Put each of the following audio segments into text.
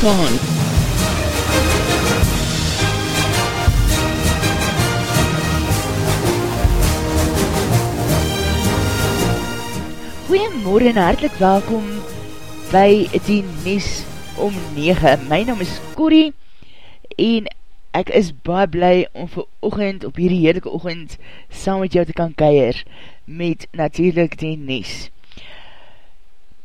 Afrikaans. Goeiemorgen en hartelijk welkom by die Nies om 9. My naam is Corrie en ek is baie blij om vir oogend, op hierdie heerlijke oogend, saam met jou te kan keier met natuurlijk die Nies.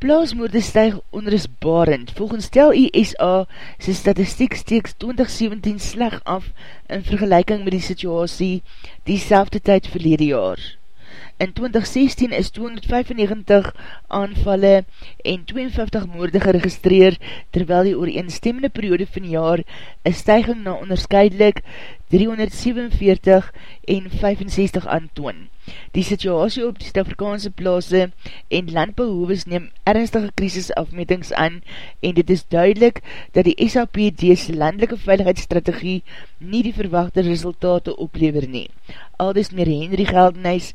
Plaasmoorde stuig onrusbarend. Volgens tel ISA sy statistiek steeks 2017 sleg af in vergelijking met die situasie die selfde tyd verlede jaar. In 2016 is 295 aanvalle en 52 moorde geregistreer, terwyl die ooreenstemmende periode van jaar een stijging na onderscheidelik 347 en 65 aantoon. Die situasie op die Stafrikaanse plaas en landbouhoeves neem ernstige krisisafmetings aan en dit is duidelik dat die SAPD's landelike veiligheidsstrategie nie die verwachte resultate oplever nie. Aldus meer Henry Geldenhuis,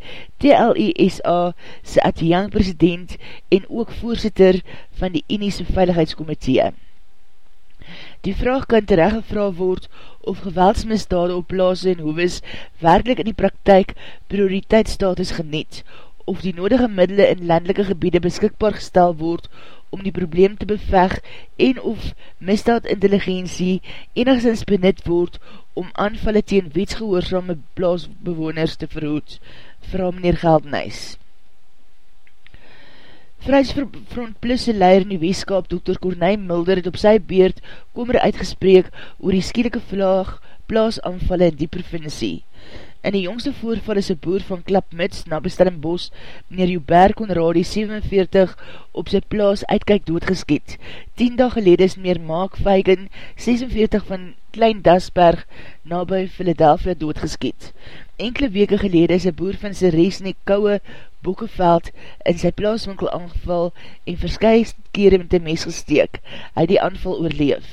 TLISA, sy adjang president en ook voorzitter van die Uniese Veiligheidskomitee. Die vraag kan terechtgevra word of geweldsmisdade op plaas en hoeves werkelijk in die praktijk prioriteitsstatus geniet, of die nodige middele in landelike gebiede beskikbaar gestel word om die probleem te beveg en of misdaad intelligentie enigszins benut word om aanvallen teen wetsgehoorzame plaasbewoners te verhoed, vraag meneer Geldenhuis. Vrijsfront Plus se leier in die weeskap, Dr. Corneil Mulder, het op sy beurt kommer uitgespreek oor die skielike vlaag plaasanvalle in die provincie. In die jongste voorval is een boer van Klapmuts na Bestellenbos, meneer Joubert Conradie 47, op sy plaas uitkijk doodgeskiet. Tien dag gelede is meneer Maak Feigen 46 van Klein Dasberg na by Philadelphia doodgeskiet. Enkele weke gelede is een boer van sy rees in die kouwe Boekeveld in sy plaaswinkel aangeval en verskuis kere met die mes gesteek. Hy die aanval oorleef.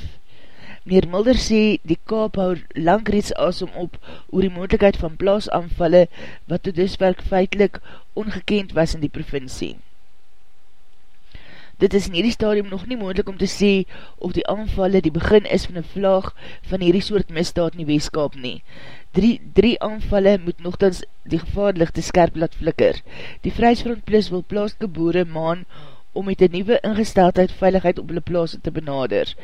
Meneer Mulder sê die kaap hou lang reeds asom op oor die moeilijkheid van plaasanvalle wat tot duswerk feitlik ongekend was in die provincie. Dit is in hierdie stadium nog nie moeilik om te sê of die aanvalle die begin is van een vlaag van hierdie soort misdaad in die weeskap nie. Drie, drie aanvalle moet nogthans die gevaarlichte skerp laat flikker. Die Vrijsfront Plus wil plaaske boere maan om met een nieuwe ingesteldheid veiligheid op hulle plaas te benader,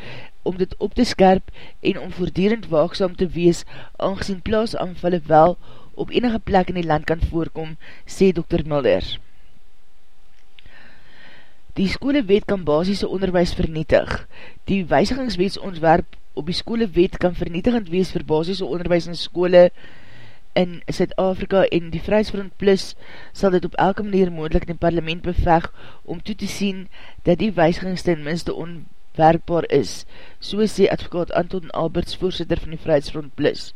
om dit op te skerp en om voordierend waagsam te wees, aangezien plaasanvalle wel op enige plek in die land kan voorkom, sê Dr. Mulder. Die skolewet kan basisse onderwijs vernietig. Die weisigingswetsontwerp op die skolewet kan vernietigend wees vir basisse onderwijs in skole in Zuid-Afrika en die Vrijsfront Plus sal dit op elke manier moeilijk in die parlement beveg om toe te sien dat die weisgings ten minste onwerkbaar is, so sê advokaat Anton Alberts, voorzitter van die Vrijsfront Plus.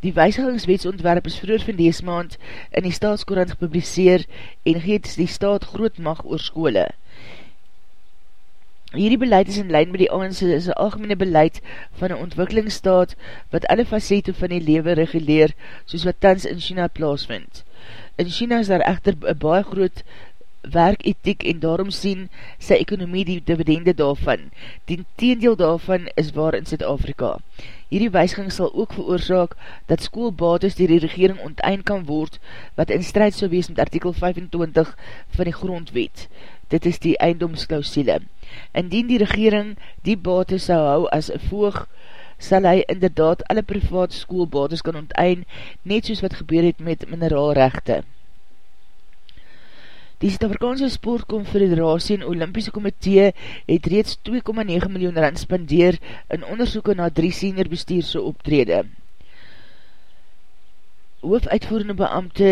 Die weisgingswetsontwerp is vroeger van dees maand in die staatskorant gepubliseer en geet die staat groot mag oor skole. Hierdie beleid is in lijn met die ANC is een algemene beleid van een ontwikkelingsstaat wat alle facete van die lewe reguleer soos wat tans in China plaasvind. In China is daar echter een baie groot werkethiek en daarom sien sy ekonomie die dividende daarvan. Die teendeel daarvan is waar in Zuid-Afrika. Hierdie wijsging sal ook veroorzaak dat schoolbates die die regering onteind kan word wat in strijd sal wees met artikel 25 van die grondwet. Dit is die eindomsklausile. Indien die regering die bate sou hou as een voog, sal hy inderdaad alle privaat schoolbates kan ontein, net soos wat gebeur het met mineraalrechte. Die Zuid-Afrikaanse Sportconfederatie en Olympiese Komitee het reeds 2,9 miljoen rand spandeer in onderzoeken na drie senior bestuurse optrede. Hoofuitvoerende beambte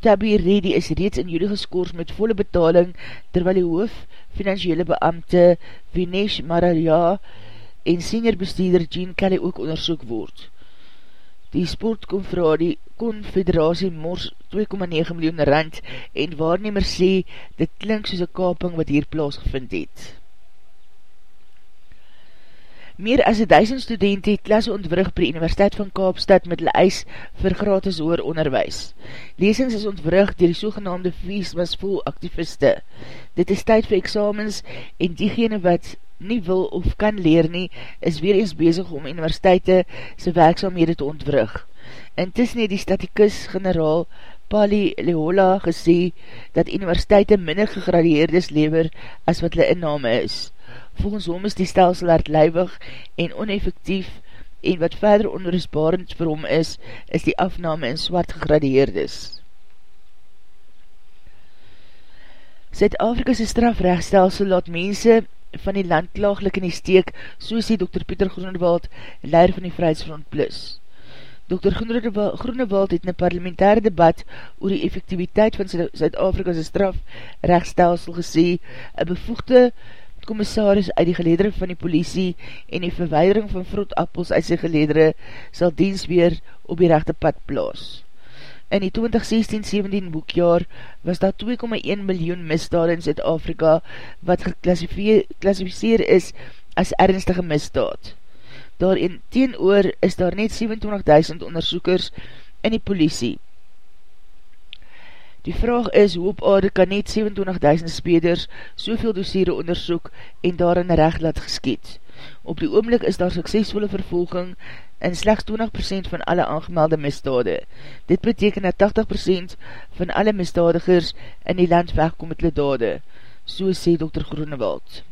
Tabby Reddy is reeds in juli geskoors met volle betaling terwyl die hoof financiële beambte Vinesh Maraya en senior bestuurder Jean Kelly ook onderzoek word. Die sportconfederatie mors 2,9 miljoen rand en waarnemer sê dit klink soos een kaping wat hier plaasgevind het. Meer as 1000 studenten het klasse ontwrig by die Universiteit van Kaapstad met hulle eis vir gratis hoor onderwijs. Lesings is ontwrig dier die sogenaamde Fees was vol activiste. Dit is tyd vir examens en diegene wat nie wil of kan leer nie, is weer eens bezig om universiteite sy werkzaamhede te ontwrig. Intussen het die statikus generaal Pali Leola gesê dat universiteite minder gegradeerdes lever as wat hulle inname is. Volgens hom is die stelsel hardlijwig en oneffectief en wat verder onrusbarend vir hom is, is die afname in swart gegradeerdes. Zuid-Afrika's strafrechtstelsel laat mense van die land klaaglik in die steek, so sê Dr. Pieter Groenewald, leider van die Vrijheidsfront Plus. Dr. Groenewald het in een parlementaire debat oor die effectiviteit van Zuid-Afrika's strafrechtstelsel gesê, een bevoegde commissaris uit die geledere van die politie en die verweidering van vroetappels uit sy geledere sal diens weer op die rechte pad plaas. In die 2016-17 boekjaar was daar 2,1 miljoen misdaad in Zuid-Afrika wat geklassificeer is as ernstige misdaad daarin teen oor is daar net 27.000 onderzoekers in die politie. Die vraag is, hoe op aarde kan net 27.000 speders soveel dossiere onderzoek en daar in recht laat geskiet? Op die oomlik is daar suksesvolle vervolging in slechts 20% van alle aangemelde misdade. Dit beteken dat 80% van alle misdadigers in die land wegkom met ledade, so sê Dr. Groenewald.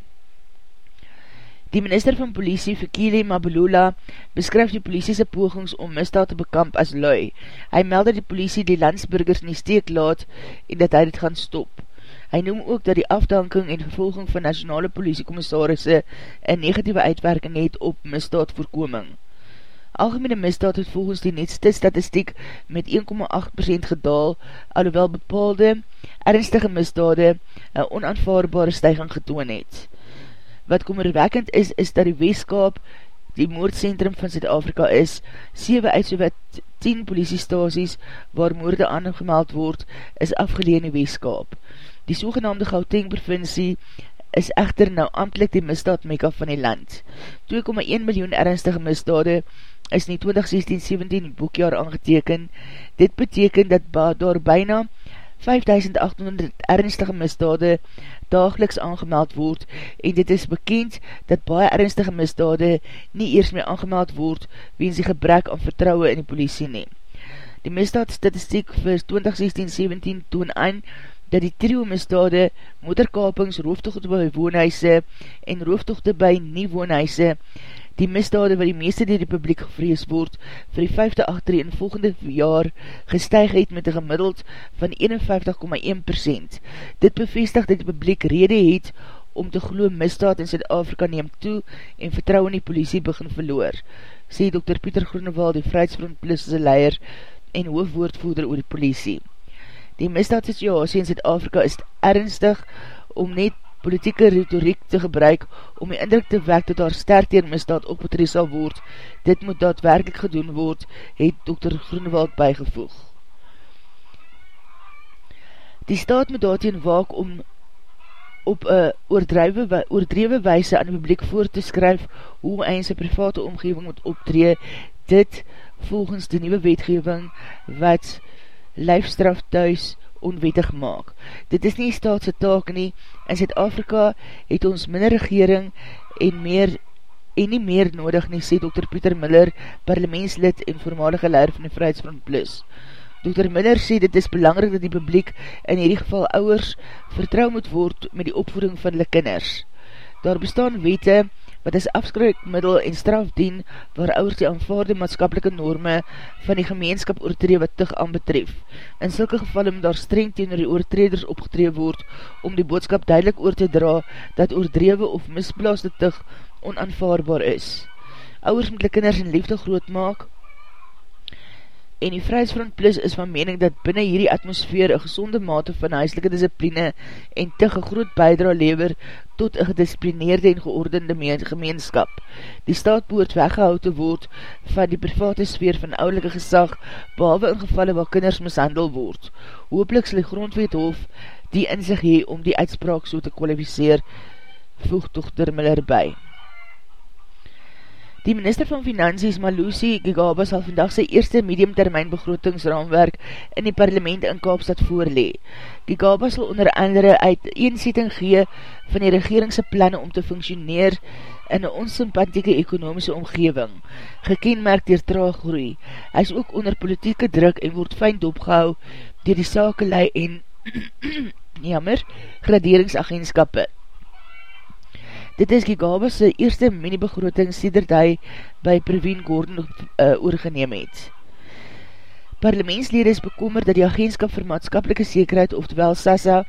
Die minister van politie, Fikile Mabulula, beskryf die politiese pogings om misdaad te bekamp as lui. Hy meld dat die politie die landsburgers nie steek laat en dat hy dit gaan stop. Hy noem ook dat die afdanking en vervolging van nationale politiekommissarisse een negatieve uitwerking het op misdaad voorkoming. Algemene misdaad het volgens die netste statistiek met 1,8% gedaal, alhoewel bepaalde ernstige misdade een onaanvaarbare stijging getoon het. Wat kommerwekkend is, is dat die Weeskaap die moordcentrum van Zuid-Afrika is, 7 uit so wat 10 politiestasies waar moorde aangemeld word, is afgeleen die Weeskaap. Die sogenaamde Gauteng provincie is echter nou amtlik die misdaad meka van die land. 2,1 miljoen ernstige misdade is in die 2016-17 boekjaar aangeteken. Dit beteken dat daar byna 5800 ernstige misdade dageliks aangemeld word en dit is bekend dat baie ernstige misdade nie eers meer aangemeld word weens die gebrek aan vertrouwe in die politie neem. Die misdaadstatistiek vir 2016-17 toon aan dat die trio misdade, motorkapings, rooftochte by woonhuise en rooftochte by nie woonhuise die misdade wat die meeste die republiek gevrees word vir die vijfde achter in volgende jaar gestuig het met een gemiddeld van 51,1%. Dit bevestig dat die publiek rede het om te glo misdaad in Zuid-Afrika neem toe en vertrouw in die politie begin verloor, sê Dr. Pieter Groenewald, die Vrijheidsfront Plus leier en hoofdwoordvoerder oor die politie. Die misdaadsituasie in Zuid-Afrika is ernstig om net politieke retoriek te gebruik om die indruk te wek dat daar sterk tegen misdaad opgetree sal word. Dit moet daadwerkelijk gedoen word, het Dr. Groenewald bijgevoeg. Die staat moet daarteen waak om op een oordrewe wijse aan die publiek voor te skryf hoe hy in sy private omgeving moet optree, dit volgens die nieuwe wetgeving wat lijfstraf thuis onwettig maak. Dit is nie staatse taak nie, in Zuid-Afrika het ons minder regering en meer en nie meer nodig nie, sê Dr. Pieter Miller, parlementslid en voormalige leier van die Vrijheidsfront Plus. Dr. Miller sê dit is belangrijk dat die publiek in hierdie geval ouwers vertrouw moet word met die opvoeding van hulle kinders. Daar bestaan wete wat as afskrikmiddel en straf dien waar ouders die aanvaarde maatskapelike norme van die gemeenskap oortree wat tig aan betref. In sulke geval moet daar streng tegen die oortreders opgetree word om die boodskap duidelik oor te dra dat oordrewe of misblaaste tig onaanvaarbaar is. Ouders moet die kinders in liefde groot maak, en die Vrijheidsfront Plus is van mening dat binnen hierdie atmosfeer een gezonde mate van huiselike discipline en tig een groot bijdra lever tot een gedisciplineerde en geordende gemeenskap. Die staat boort weggehoud te word van die private sfeer van oudelike gesag, behalwe in gevalle waar kinders mishandel word. Hoopelik sal die grondwethof die in sig hee om die uitspraak so te kwalificeer, voeg toch Miller by. Die minister van Finansies, Malusi Gigaba, sal vandag sy eerste mediumtermijn begrotingsraamwerk in die parlement in Kaapstad voorlee. Gigaba sal onder andere uit eensetting gee van die regeringse planne om te functioneer in een onsympathieke ekonomische omgeving, gekenmerkt dier traag groei. Hy is ook onder politieke druk en word fijn dopgehou dier die sakelei en jammer, graderingsagentskappe. Dit is Gigabas sy eerste mini-begroting siederd hy by Praveen Gordon uh, oorgeneem het. Parlementslede is bekommer dat die agentskap vir maatskapelike zekerheid, oftewel SASA,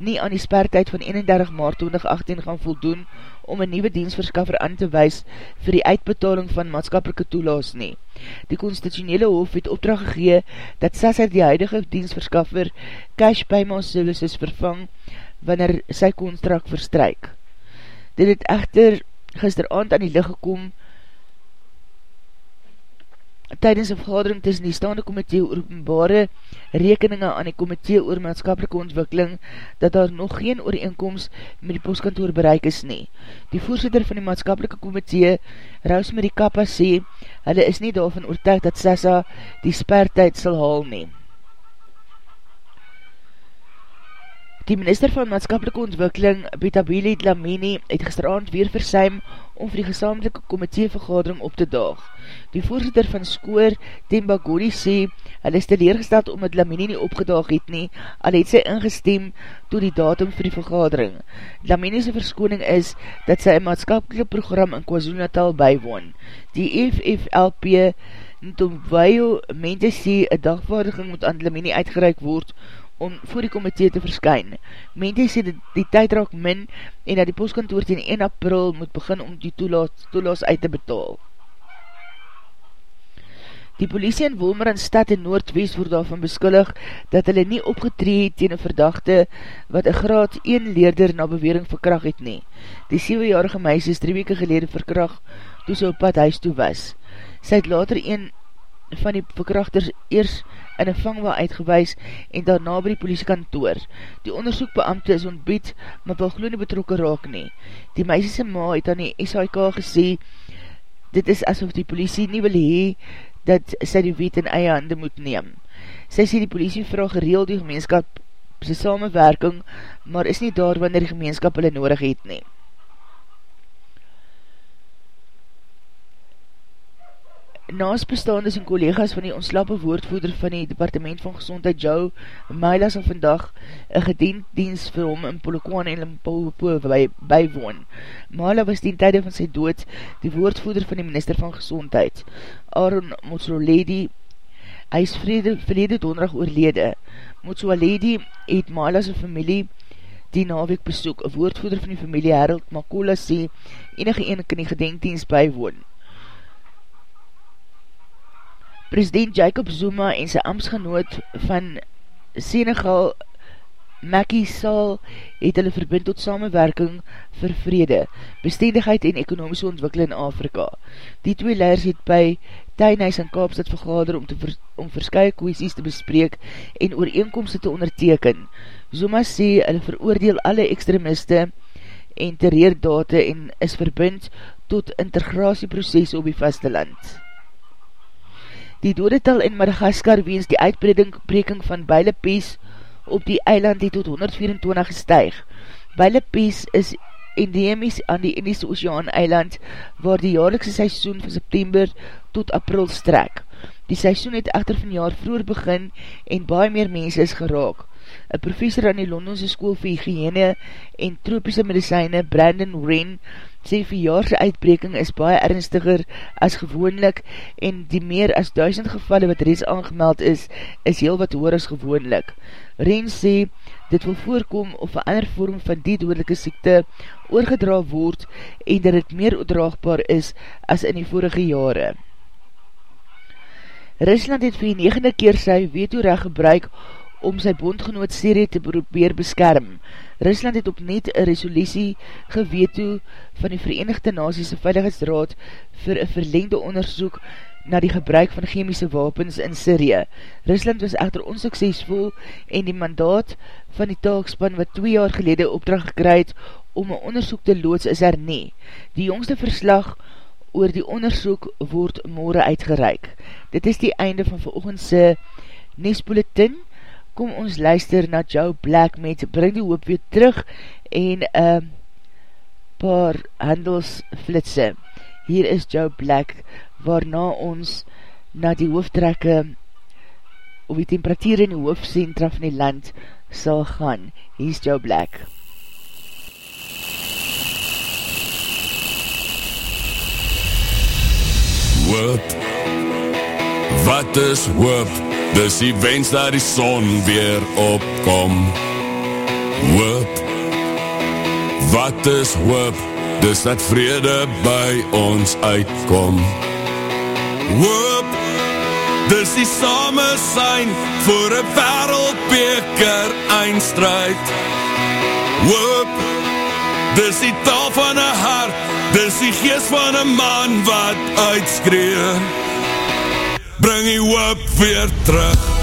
nie aan die spertijd van 31 maart 2018 gaan voldoen om een nieuwe dienstverskaffer aan te wees vir die uitbetaling van maatskapelike toelaas nie. Die constitutionele hof het opdracht gegee dat SASA die huidige dienstverskaffer Cash Payment Services vervang wanneer sy contract verstryk. Dit het echter gisteravond aan die licht gekom tydens een vergadering tussen die staande komitee openbare rekeninge aan die komitee oor maatskapelike ontwikkeling dat daar nog geen ooreenkomst met die postkantoor bereik is nie. Die voorzitter van die maatskapelike komitee, Rosemary Kappa, sê, hulle is nie daarvan oortuig dat SASA die spertijd sal haal neem. Die minister van maatskapelike ontwikkeling, Betabili Dlamini, het gisteravond weer versuim om vir die gesamelike komiteevergadering op te daag. Die voorzitter van Skoor, Temba Gori, sê, hy is teleergesteld omdat Dlamini nie opgedaag het nie, al het sy ingestem to die datum vir die vergadering. Dlamini's verskoning is dat sy een maatskapelike program in KwaZulu-Natal bywoon. Die FFLP Ntomwaio mente sê, een dagvaardiging moet aan Dlamini uitgereik word om voor die komitee te verskyn. Mente sê dat die tyd raak min en dat die postkantoor ten 1 april moet begin om die toelaas, toelaas uit te betaal. Die polisie in Wolmer in stad en Noordwest word daarvan beskullig dat hulle nie opgetree het tegen een verdachte wat een graad 1 leerder na bewering verkracht het nie. Die 7-jarige meisje is 3 weke gelede verkracht toe sy op pad huis toe was. Sy het later een van die verkrachters eers in een vangwa uitgewees en daarna by die politiekantoor. Die onderzoekbeamte is ontbied, maar wil geloof nie betrokken raak nie. Die meisjese ma het aan die SHK gesê, dit is asof die politie nie wil hee, dat sy die wet in eie hande moet neem. Sy sê die politie vraag gereeld die gemeenskap sy samenwerking, maar is nie daar wanneer die gemeenskap hulle nodig het neem. Naast bestaandes en collega's van die ontslappe woordvoeder van die Departement van Gezondheid Joe Maila sal vandag een gediendienst vir hom in Polokwane en Limpopo by, bywoon. Maila was die tijde van sy dood die woordvoeder van die minister van Gezondheid. Aaron Motsoledi hy is vrede, verlede donderdag oorlede. Motsoledi het Maila sy familie die naweek besoek. Een woordvoeder van die familie Harold Makola sê enige ene kan die gedenkdienst bywoon. President Jacob Zuma en sy amtsgenoot van Senegal, Macky Sall, het hulle verbind tot samenwerking vir vrede, bestendigheid en ekonomische ontwikkeling in Afrika. Die twee leiders het by Tuinhuis en Kaapstad vergader om, te vers om verskye kwesties te bespreek en ooreenkomste te onderteken. Zuma sê hulle veroordeel alle extremiste en terreerdate en is verbind tot integratieproces op die vasteland. Die dodetal in Madagaskar weens die uitbreking van Beile Pies op die eiland het tot 124 gestuig. Beile Pies is endemies aan die Indische Oceaan eiland waar die jaarlikse seisoen van September tot April strek. Die seisoen het echter van jaar vroeger begin en baie meer mense is geraak. Een professor aan die Londense school vir hygiëne en tropiese medicijne, Brandon Wren, sê verjaarse uitbreking is baie ernstiger as gewoonlik en die meer as duisend gevalle wat reeds aangemeld is, is heel wat hoor as gewoonlik. Ren sê, dit wil voorkom of een ander vorm van die dodelike siekte oorgedra word en dat het meer oordraagbaar is as in die vorige jare. Rusland het vir die negende keer sy veto recht gebruik om sy bondgenoot Syrië te probeer beskerm. Rusland het op net een resolutie geweto van die Verenigde Nasies Veiligheidsraad vir een verlengde onderzoek na die gebruik van chemische wapens in Syrië. Rusland was echter onsuksesvol en die mandaat van die taakspan wat twee jaar gelede opdracht gekryd om een onderzoek te loods is er nie. Die jongste verslag oor die onderzoek word morgen uitgereik. Dit is die einde van veroogendse Nespoletin. Kom ons luister na Joe Black met Bring die Hoop weer terug en uh, paar handelsflitse. Hier is Joe Black waarna ons na die hoofdrekke of die temperatuur in die hoofdcentra van die land sal gaan. Hier is Joe Black. hoop Wat is hoop? Dis die wens dat die son weer opkom. Hoop. Wat is hoop? Dis dat vrede by ons uitkom. Hoop. Dis die same sein Voor een wereldbeker eindstrijd Hoop. Dis die taal van een hart. Dis die geest van een man wat uitskree Bring die hoop weer terug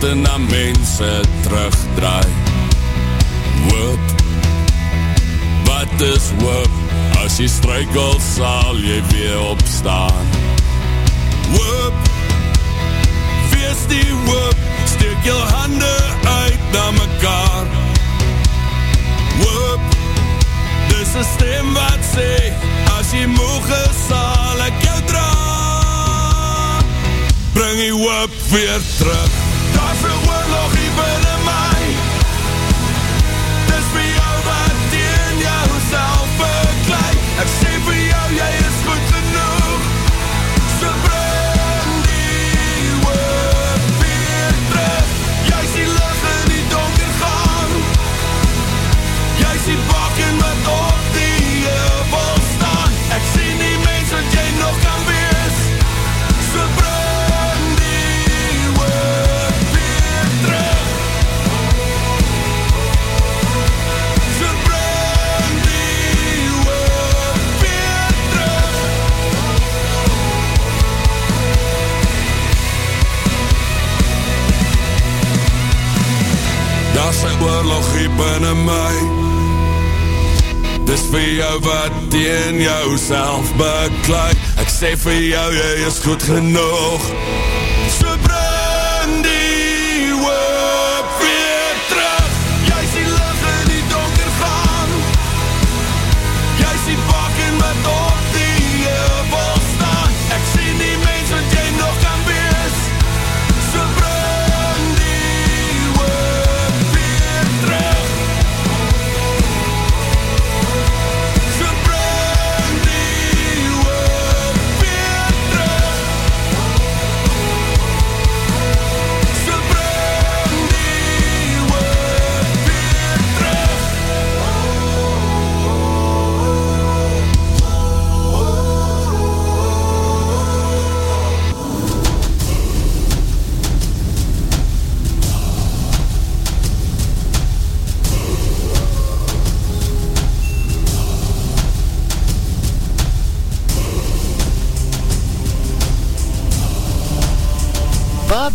harte na mense terugdraai. Hoop. Wat is hoop? As jy struikel sal jy weer opstaan. Hoop. Wees die hoop. Steek jou hande uit na mekaar. Hoop. Dis een stem wat sê As jy moeg is sal ek jou draai bring die hoop weer terug oorlog hier binnen my. Dis vir jou wat teen jou self beklaai Ek sê vir jou, jy is goed genoeg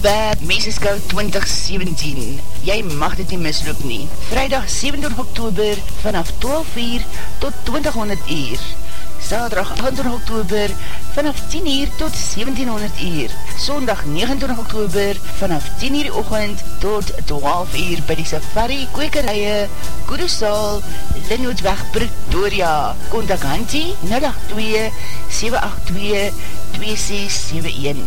Babab Meseskou 2017 Jy mag dit nie misloop nie. Vrijdag 27 oktober vanaf 12 uur tot 2000 uur. Saterdag 28 oktober vanaf 10 uur tot 1700 uur. Sondag 29 oktober vanaf 10 uur ochend tot 12 uur by die safari kwekerije Koedesaal Linnootweg Pretoria. Contact Hantie 082 782 2671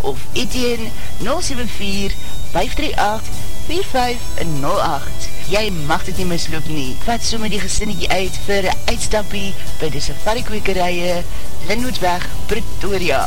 of Etienne 074 538 4508 jy mag dit nie misloop nie. Vat so met die gesinnetjie uit vir een uitstappie by die safari kwekerije Linwoodweg, Pretoria.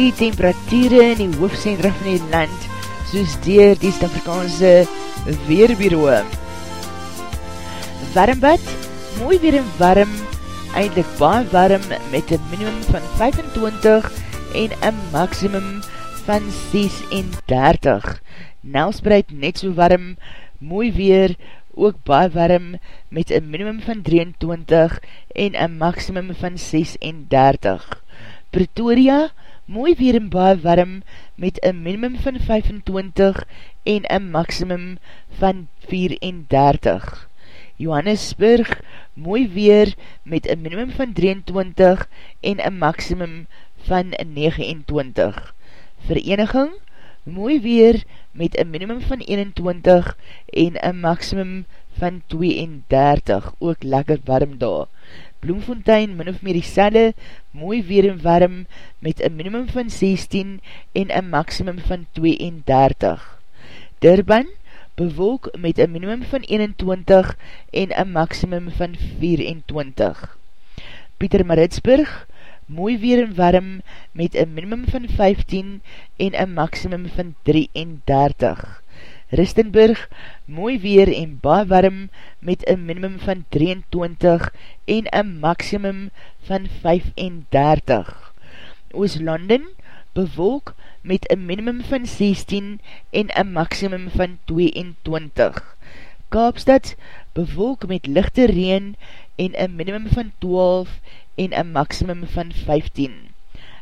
Die temperatuur in die hoofdcentra van die land soos dier die Stafrikaanse Weerbureau. Warmbad, mooi weer en warm, eindelijk baie warm met een minimum van 25 en een maximum van 36. Nelspreid net so warm, mooi weer, ook baie warm met een minimum van 23 en een maximum van 36. Pretoria, mooi weer en baie warm met een minimum van 25 en een maximum van 34. Johannesburg, mooi weer met een minimum van 23 en een maximum van 29. Vereniging, mooi weer met een minimum van 21 en een maximum van 32, ook lekker warm daar. Bloemfontein, min of meer die selle, mooi weer en warm, met een minimum van 16 en een maximum van 32. Durban, bewolk met een minimum van 21 en een maximum van 24. Pieter Maritsburg, mooi weer en warm, met een minimum van 15 en een maximum van 33. Ristenburg, mooi weer en baie warm met een minimum van 23 en een maximum van 35. Ooslanden, bewolk met een minimum van 16 en een maximum van 22. Kaapstad, bewolk met lichte reen en een minimum van 12 en een maximum van 15.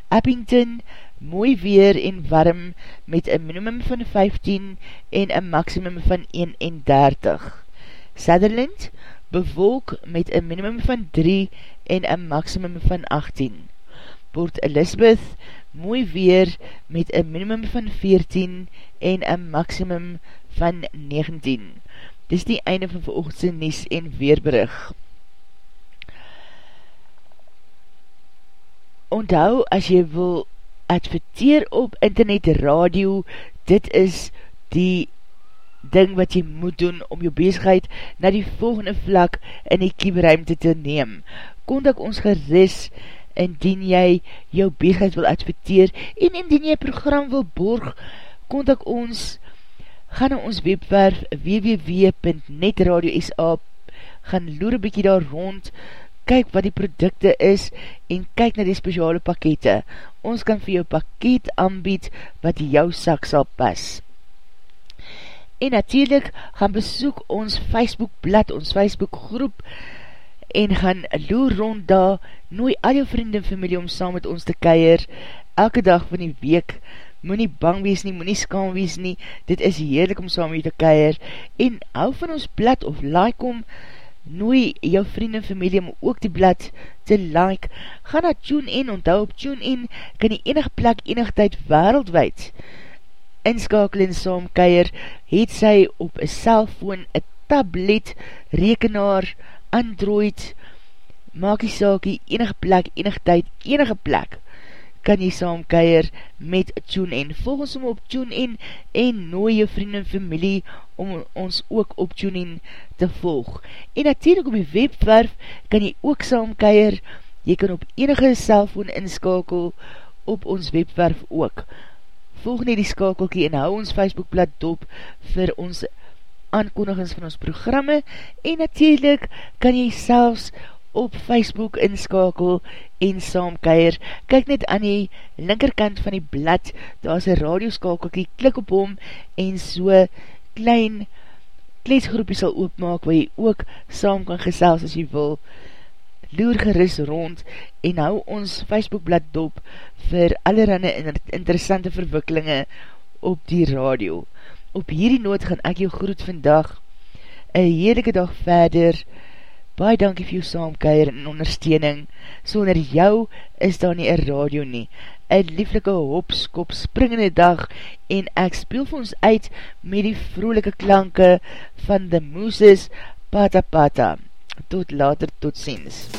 Abington, mooi weer en warm met een minimum van 15 en een maximum van 31. Sutherland, bewolk met een minimum van 3 en een maximum van 18. Port Elizabeth, mooi weer met een minimum van 14 en een maximum van 19. Dis die einde van verochtse Nies en Weerbrug. Onthou, as jy wil adverteer op internet radio, dit is die ding wat jy moet doen om jou bezigheid na die volgende vlak in die kieberuimte te neem. Kontak ons geris indien jy jou bezigheid wil adverteer en indien jy program wil borg, kontak ons ga na ons webwerf www.netradio.sa gaan loer een bykie daar rond kyk wat die producte is en kyk na die speciale pakete. Ons kan vir jou pakket aanbied wat jou sak sal pas. En natuurlijk gaan besoek ons Facebook blad, ons Facebook groep, en gaan loer rond daar, nooi al jou vriend en familie om saam met ons te keier, elke dag van die week, moet nie bang wees nie, moet nie skam wees nie, dit is heerlik om saam met jou te keier, en hou van ons blad of like om, nooi jou vriend en familie om ook die blad te like, ga na TuneIn, onthou op TuneIn, kan die enige plek enig tyd wereldwijd inskakel en saam keier, het sy op een cellfoon, een tablet, rekenaar, Android, maak die saakie enige plek, enige tyd, enige plek, kan jy saam keier met TuneIn. Volg ons om op TuneIn en nooi jou vriend en familie om ons ook op TuneIn te volg. En natuurlijk op die webwerf kan jy ook saam keier, jy kan op enige cellfoon inskakel op ons webwerf ook. Volg nie die skakelkie en hou ons Facebookblad dop vir ons aankondigings van ons programme en natuurlijk kan jy selfs op Facebook inskakel en saamkeier. Kyk net aan die linkerkant van die blad, daar is een radioskakelkie, klik op hom en so klein kleesgroepie sal oopmaak waar jy ook saam kan gesels as jy wil. Loer geris rond en hou ons Facebookblad dop vir allerhande interessante verwikkelinge op die radio op hierdie noot gaan ek jou groet vandag, een heerlijke dag verder, baie dankie vir jou saamkeier en ondersteuning, sonder jou is daar nie een radio nie, een lieflike hopskop springende dag, en ek speel vir ons uit met die vroelike klanke van The Mooses Pata Pata. Tot later, tot ziens.